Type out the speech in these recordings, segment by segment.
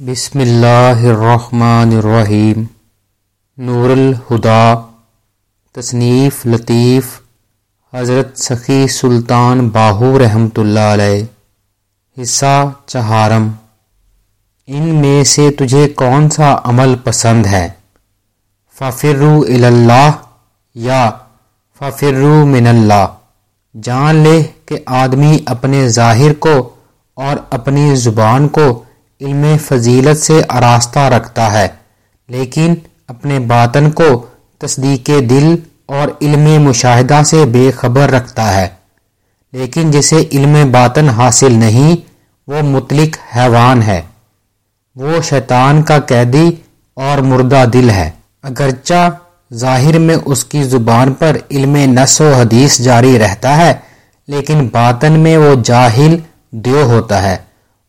بسم اللہ الرحمن الرحیم۔ نور الہدا، تصنیف لطیف، حضرت سخی سلطان باہو رحمۃ اللہ علیہ۔ حصہ چہارم۔ ان میں سے تجھے کون سا عمل پسند ہے؟ ففرو اللہ یا ففرو من اللہ جان لے کہ آدمی اپنے ظاہر کو اور اپنی زبان کو علم فضیلت سے آراستہ رکھتا ہے، لیکن اپنے باطن کو تصدیق دل اور علم مشاہدہ سے بے خبر رکھتا ہے۔ لیکن جسے علم باطن حاصل نہیں، وہ مطلق حیوان ہے۔ وہ شیطان کا قیدی اور مردہ دل ہے۔ اگرچہ ظاہر میں اس کی زبان پر علم نس و حدیث جاری رہتا ہے، لیکن باطن میں وہ جاہل دیو ہوتا ہے۔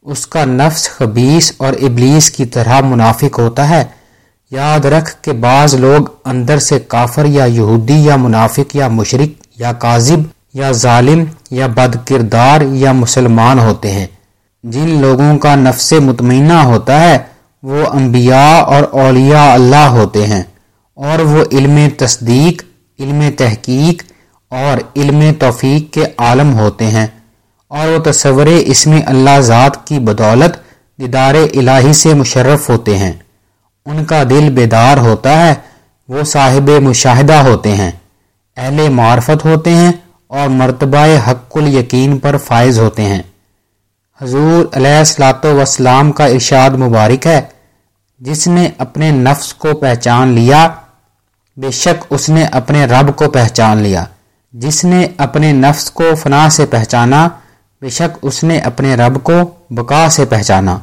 اس کا نفس خبیص اور ابلیس کی طرح منافق ہوتا ہے۔ یاد رکھ کہ بعض لوگ اندر سے کافر یا یہودی یا منافق یا مشرق یا کاذب یا ظالم یا بد کردار یا مسلمان ہوتے ہیں۔ جن لوگوں کا نفس مطمئنہ ہوتا ہے، وہ انبیاء اور اولیاء اللہ ہوتے ہیں۔ اور وہ علم تصدیق، علم تحقیق اور علم توفیق کے عالم ہوتے ہیں۔ اور وہ تصور اس میں اللہ ذات کی بدولت دیدار الہی سے مشرف ہوتے ہیں۔ ان کا دل بیدار ہوتا ہے، وہ صاحب مشاہدہ ہوتے ہیں۔ اہل معرفت ہوتے ہیں اور مرتبہ حق الیقین پر فائز ہوتے ہیں۔ حضور علیہ السلاۃ وسلام کا ارشاد مبارک ہے، جس نے اپنے نفس کو پہچان لیا، بے شک اس نے اپنے رب کو پہچان لیا۔ جس نے اپنے نفس کو فنا سے پہچانا بے شک اس نے اپنے رب کو بقا سے پہچانا۔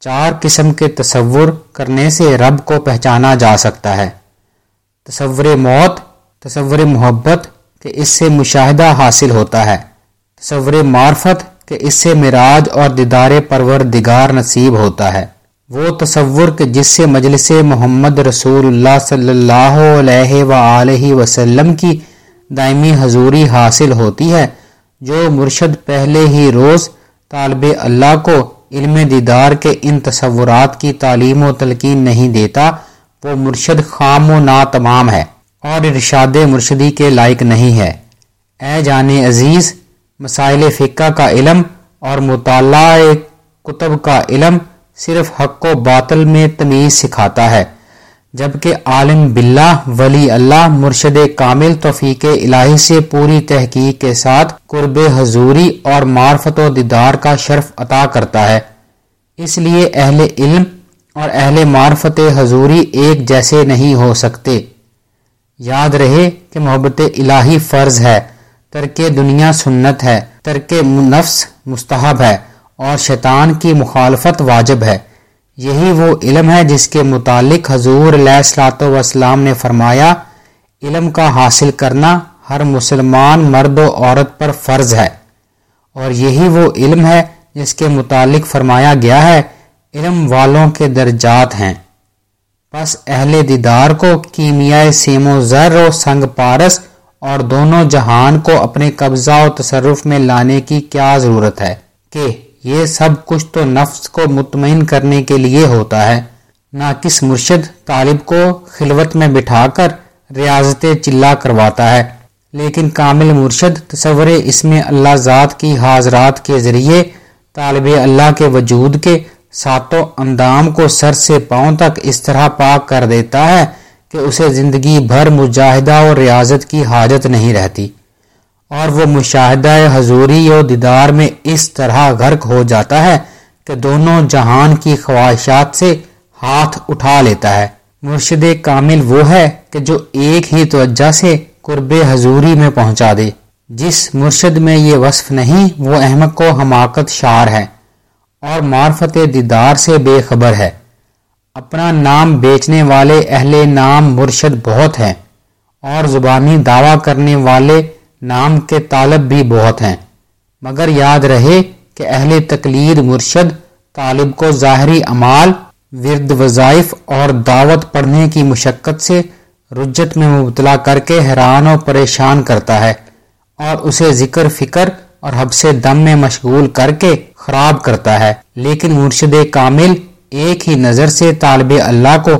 چار قسم کے تصور کرنے سے رب کو پہچانا جا سکتا ہے۔ تصور موت، تصور محبت کہ اس سے مشاہدہ حاصل ہوتا ہے۔ تصور معرفت کہ اس سے مراج اور دیدار پرور دگار نصیب ہوتا ہے۔ وہ تصور کہ جس سے مجلس محمد رسول اللہ صلی اللہ علیہ و وسلم کی دائمی حضوری حاصل ہوتی ہے جو مرشد پہلے ہی روز طالب اللہ کو علم دیدار کے ان تصورات کی تعلیم و تلقین نہیں دیتا، وہ مرشد خام و نا تمام ہے اور ارشاد مرشدی کے لائق نہیں ہے۔ اے جان عزیز، مسائل فقہ کا علم اور مطالعہ کتب کا علم صرف حق و باطل میں تمیز سکھاتا ہے۔ جبکہ عالم باللہ، ولی اللہ، مرشد کامل، توفیق الہی سے پوری تحقیق کے ساتھ قرب حضوری اور معرفت و دیدار کا شرف عطا کرتا ہے۔ اس لیے اہل علم اور اہل معرفت حضوری ایک جیسے نہیں ہو سکتے۔ یاد رہے کہ محبت الہی فرض ہے، ترک دنیا سنت ہے، ترک نفس مستحب ہے اور شیطان کی مخالفت واجب ہے۔ یہی وہ علم ہے جس کے متعلق حضور علیہ السلاۃ وسلام نے فرمایا، علم کا حاصل کرنا ہر مسلمان مرد و عورت پر فرض ہے۔ اور یہی وہ علم ہے جس کے متعلق فرمایا گیا ہے، علم والوں کے درجات ہیں۔ بس اہل دیدار کو کیمیائے سیم و زر و سنگ پارس اور دونوں جہان کو اپنے قبضہ و تصرف میں لانے کی کیا ضرورت ہے؟ کہ یہ سب کچھ تو نفس کو مطمئن کرنے کے لیے ہوتا ہے۔ نہ کس مرشد طالب کو خلوت میں بٹھا کر ریاضت چلا کرواتا ہے، لیکن کامل مرشد تصور اس میں اللہ ذات کی حاضرات کے ذریعے طالب اللہ کے وجود کے ساتوں اندام کو سر سے پاؤں تک اس طرح پاک کر دیتا ہے کہ اسے زندگی بھر مجاہدہ اور ریاضت کی حاجت نہیں رہتی۔ اور وہ مشاہدہ حضوری و دیدار میں اس طرح غرق ہو جاتا ہے کہ دونوں جہان کی خواہشات سے ہاتھ اٹھا لیتا ہے۔ مرشد کامل وہ ہے کہ جو ایک ہی توجہ سے قرب حضوری میں پہنچا دے۔ جس مرشد میں یہ وصف نہیں، وہ احمد کو حماقت شار ہے اور معرفت دیدار سے بے خبر ہے۔ اپنا نام بیچنے والے اہل نام مرشد بہت ہیں اور زبانی دعویٰ کرنے والے نام کے طالب بھی بہت ہیں۔ مگر یاد رہے کہ اہل تقلید مرشد طالب کو ظاہری امال، ورد وظائف اور دعوت پڑھنے کی مشقت سے رجت میں مبتلا کر کے حیران و پریشان کرتا ہے اور اسے ذکر، فکر اور حب سے دم میں مشغول کر کے خراب کرتا ہے۔ لیکن مرشد کامل ایک ہی نظر سے طالب اللہ کو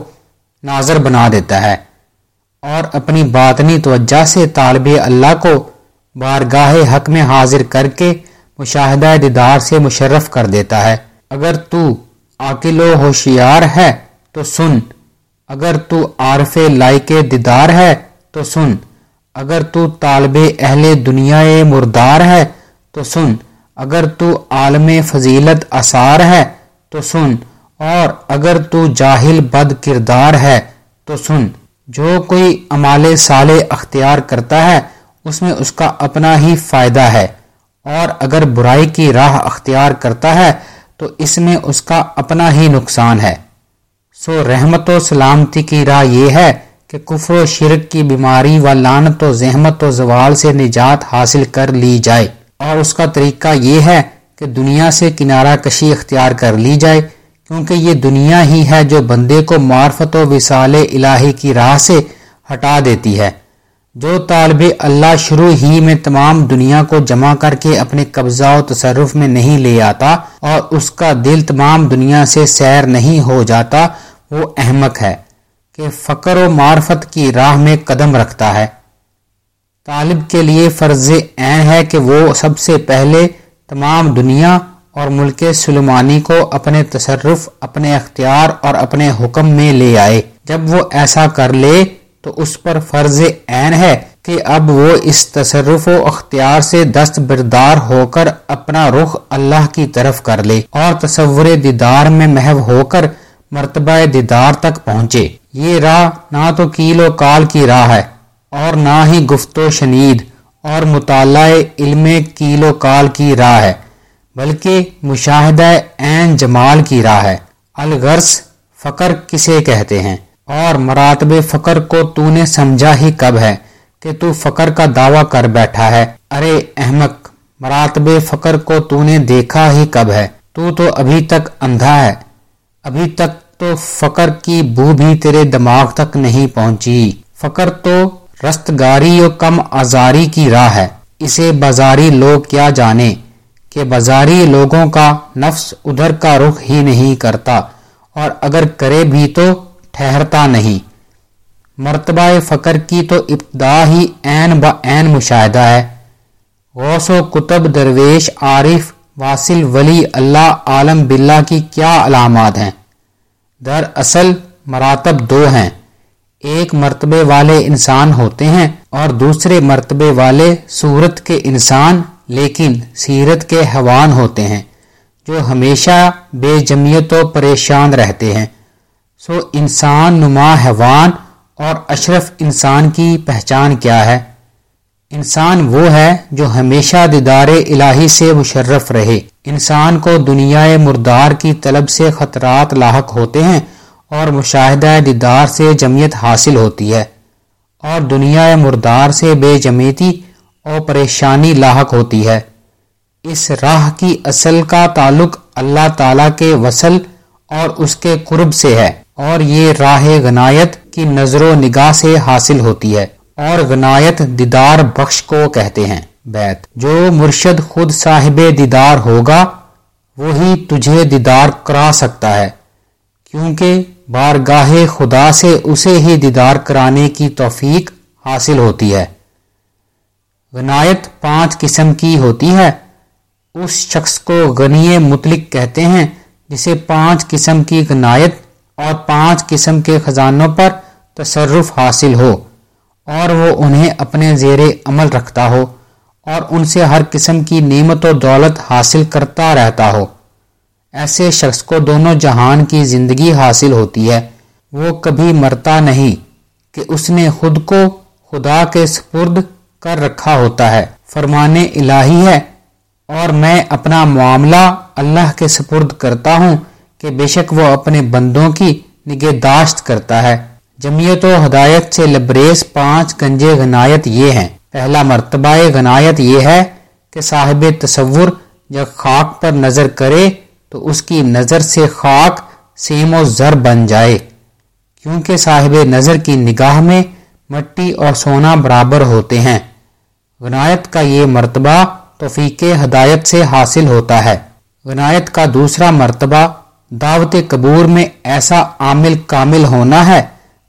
ناظر بنا دیتا ہے۔ اور اپنی باطنی توجہ سے طالب اللہ کو بارگاہ حق میں حاضر کر کے مشاہدہ دیدار سے مشرف کر دیتا ہے۔ اگر تو عاقل و ہوشیار ہے تو سن۔ اگر تو عارف لائق دیدار ہے تو سن۔ اگر تو طالب اہل دنیا مردار ہے تو سن۔ اگر تو عالم فضیلت اثار ہے تو سن۔ اور اگر تو جاہل بد کردار ہے تو سن۔ جو کوئی امال سال اختیار کرتا ہے، اس میں اس کا اپنا ہی فائدہ ہے۔ اور اگر برائی کی راہ اختیار کرتا ہے، تو اس میں اس کا اپنا ہی نقصان ہے۔ سو رحمت و سلامتی کی راہ یہ ہے کہ کفر و شرک کی بیماری و لانت و زحمت و زوال سے نجات حاصل کر لی جائے۔ اور اس کا طریقہ یہ ہے کہ دنیا سے کنارہ کشی اختیار کر لی جائے۔ کیونکہ یہ دنیا ہی ہے جو بندے کو معرفت و وصال الہی کی راہ سے ہٹا دیتی ہے۔ جو طالب اللہ شروع ہی میں تمام دنیا کو جمع کر کے اپنے قبضہ و تصرف میں نہیں لے آتا اور اس کا دل تمام دنیا سے سیر نہیں ہو جاتا، وہ احمق ہے کہ فقر و معرفت کی راہ میں قدم رکھتا ہے۔ طالب کے لیے فرض عین ہے کہ وہ سب سے پہلے تمام دنیا اور ملک سلمانی کو اپنے تصرف، اپنے اختیار اور اپنے حکم میں لے آئے۔ جب وہ ایسا کر لے تو اس پر فرض عین ہے کہ اب وہ اس تصرف و اختیار سے دست بردار ہو کر اپنا رخ اللہ کی طرف کر لے اور تصور دیدار میں محو ہو کر مرتبہ دیدار تک پہنچے۔ یہ راہ نہ تو کیل و کال کی راہ ہے اور نہ ہی گفت و شنید اور مطالعہ علم کیل و کال کی راہ ہے۔ بلکہ مشاہدہ عین جمال کی راہ ہے۔ الغرض فقر کسے کہتے ہیں؟ اور مراتب فقر کو تو نے سمجھا ہی کب ہے کہ تو فقر کا دعویٰ کر بیٹھا ہے؟ ارے احمق، مراتب فقر کو تو نے دیکھا ہی کب ہے؟ تو تو ابھی تک اندھا ہے۔ ابھی تک تو فقر کی بو بھی تیرے دماغ تک نہیں پہنچی۔ فقر تو رستگاری و کم آزاری کی راہ ہے۔ اسے بازاری لوگ کیا جانے؟ کہ بازاری لوگوں کا نفس ادھر کا رخ ہی نہیں کرتا اور اگر کرے بھی تو ٹھہرتا نہیں۔ مرتبہ فقر کی تو ابتدا ہی عین عین مشاہدہ ہے۔ غوث و کتب درویش عارف واصل ولی اللہ عالم باللہ کی کیا علامات ہیں؟ در اصل مراتب دو ہیں۔ ایک مرتبے والے انسان ہوتے ہیں اور دوسرے مرتبے والے صورت کے انسان لیکن سیرت کے حوان ہوتے ہیں جو ہمیشہ بے جمیت و پریشان رہتے ہیں۔ سو انسان نما حیوان اور اشرف انسان کی پہچان کیا ہے۔ انسان وہ ہے جو ہمیشہ دیدار الہی سے مشرف رہے۔ انسان کو دنیا مردار کی طلب سے خطرات لاحق ہوتے ہیں اور مشاہدہ دیدار سے جمیت حاصل ہوتی ہے۔ اور دنیا مردار سے بے جمیتی اور پریشانی لاحق ہوتی ہے۔ اس راہ کی اصل کا تعلق اللہ تعالی کے وصل اور اس کے قرب سے ہے اور یہ راہ غنایت کی نظر و نگاہ سے حاصل ہوتی ہے اور غنایت دیدار بخش کو کہتے ہیں۔ بیت، جو مرشد خود صاحب دیدار ہوگا، وہی تجھے دیدار کرا سکتا ہے، کیونکہ بارگاہ خدا سے اسے ہی دیدار کرانے کی توفیق حاصل ہوتی ہے۔ غنایت پانچ قسم کی ہوتی ہے۔ اس شخص کو غنی مطلق کہتے ہیں، جسے پانچ قسم کی غنایت اور پانچ قسم کے خزانوں پر تصرف حاصل ہو، اور وہ انہیں اپنے زیر عمل رکھتا ہو، اور ان سے ہر قسم کی نعمت و دولت حاصل کرتا رہتا ہو۔ ایسے شخص کو دونوں جہان کی زندگی حاصل ہوتی ہے۔ وہ کبھی مرتا نہیں کہ اس نے خود کو خدا کے سپرد کر رکھا ہوتا ہے۔ فرمانے الہی ہے۔ اور میں اپنا معاملہ اللہ کے سپرد کرتا ہوں کہ بے شک وہ اپنے بندوں کی نگہداشت کرتا ہے۔ جمیت و ہدایت سے لبریز پانچ گنجے غنایت یہ ہیں۔ پہلا مرتبہ غنایت یہ ہے کہ صاحب تصور جب خاک پر نظر کرے تو اس کی نظر سے خاک سیم و زر بن جائے۔ کیونکہ صاحب نظر کی نگاہ میں مٹی اور سونا برابر ہوتے ہیں۔ غنایت کا یہ مرتبہ توفیق ہدایت سے حاصل ہوتا ہے۔ غنایت کا دوسرا مرتبہ دعوت قبور میں ایسا عامل کامل ہونا ہے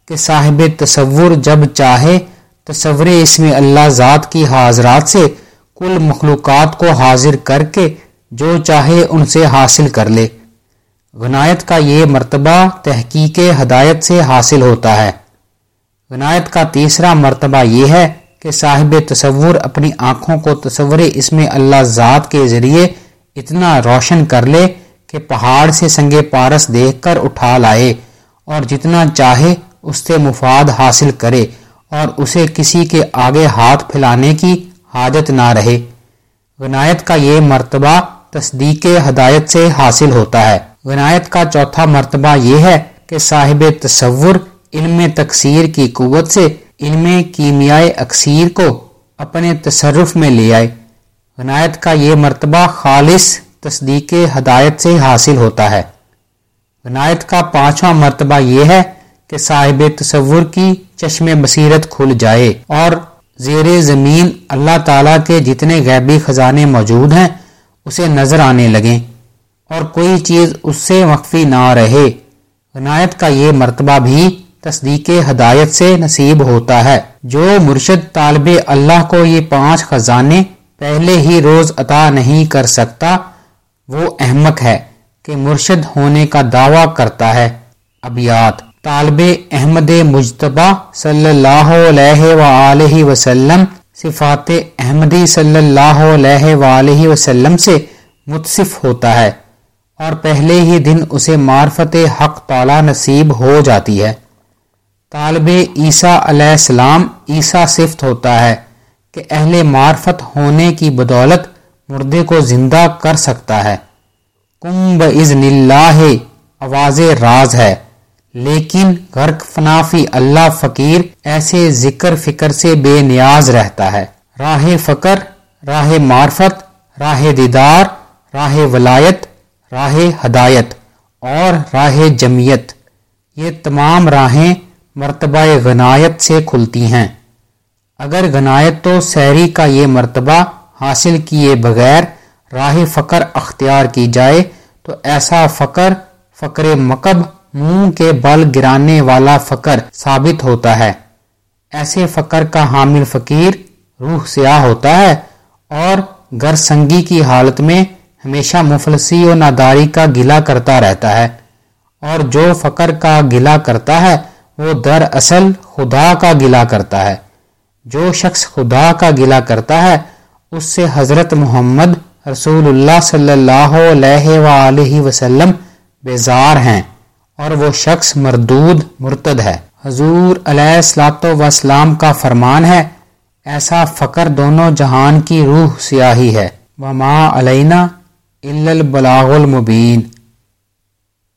کہ صاحب تصور جب چاہے تصور اس میں اللہ ذات کی حاضرات سے کل مخلوقات کو حاضر کر کے جو چاہے ان سے حاصل کر لے۔ غنایت کا یہ مرتبہ تحقیق ہدایت سے حاصل ہوتا ہے۔ غنایت کا تیسرا مرتبہ یہ ہے کہ صاحب تصور اپنی آنکھوں کو تصور اس میں اللہ ذات کے ذریعے اتنا روشن کر لے کہ پہاڑ سے سنگے پارس دیکھ کر اٹھا لائے اور جتنا چاہے اس سے مفاد حاصل کرے اور اسے کسی کے آگے ہاتھ پھیلانے کی حاجت نہ رہے۔ ونایت کا یہ مرتبہ تصدیق ہدایت سے حاصل ہوتا ہے۔ ونایت کا چوتھا مرتبہ یہ ہے کہ صاحب تصور علم تکثیر کی قوت سے علم کیمیائے اکثیر کو اپنے تصرف میں لے آئے۔ ونایت کا یہ مرتبہ خالص تصدیق ہدایت سے حاصل ہوتا ہے۔ عنایت کا پانچواں مرتبہ یہ ہے کہ صاحب تصور کی چشم بصیرت کھل جائے اور زیر زمین اللہ تعالیٰ کے جتنے غیبی خزانے موجود ہیں، اسے نظر آنے لگیں اور کوئی چیز اس سے مخفی نہ رہے۔ عنایت کا یہ مرتبہ بھی تصدیق ہدایت سے نصیب ہوتا ہے۔ جو مرشد طالب اللہ کو یہ پانچ خزانے پہلے ہی روز عطا نہیں کر سکتا، وہ احمق ہے کہ مرشد ہونے کا دعویٰ کرتا ہے۔ ابیات طالب احمد مجتبہ صلی اللہ علیہ وآلہ وسلم صفات احمدی صلی اللہ علیہ وآلہ وسلم سے متصف ہوتا ہے اور پہلے ہی دن اسے معرفت حق تعالی نصیب ہو جاتی ہے۔ طالب عیسیٰ علیہ السلام عیسیٰ صفت ہوتا ہے کہ اہل معرفت ہونے کی بدولت مردے کو زندہ کر سکتا ہے۔ کم بزن اللہ آواز راز ہے۔ لیکن غرق فنافی اللہ فقیر ایسے ذکر فکر سے بے نیاز رہتا ہے۔ راہ فقر، راہ معرفت، راہ دیدار، راہ ولایت، راہ ہدایت اور راہ جمعیت۔ یہ تمام راہیں مرتبہ غنایت سے کھلتی ہیں۔ اگر غنایت تو سیری کا یہ مرتبہ حاصل کیے بغیر راہ فقر اختیار کی جائے، تو ایسا فقر فقر مکب، منہ کے بل گرانے والا فقر ثابت ہوتا ہے۔ ایسے فقر کا حامل فقیر روح سیاہ ہوتا ہے اور گر سنگی کی حالت میں ہمیشہ مفلسی و ناداری کا گلا کرتا رہتا ہے۔ اور جو فقر کا گلا کرتا ہے وہ در اصل خدا کا گلا کرتا ہے۔ جو شخص خدا کا گلا کرتا ہے، اس سے حضرت محمد رسول اللہ صلی اللہ علیہ وآلہ وسلم بیزار ہیں اور وہ شخص مردود، مرتد ہے۔ حضور علیہ السلاط وسلام کا فرمان ہے، ایسا فقر دونوں جہان کی روح سیاہی ہے۔ وما علینا البلاغ المبین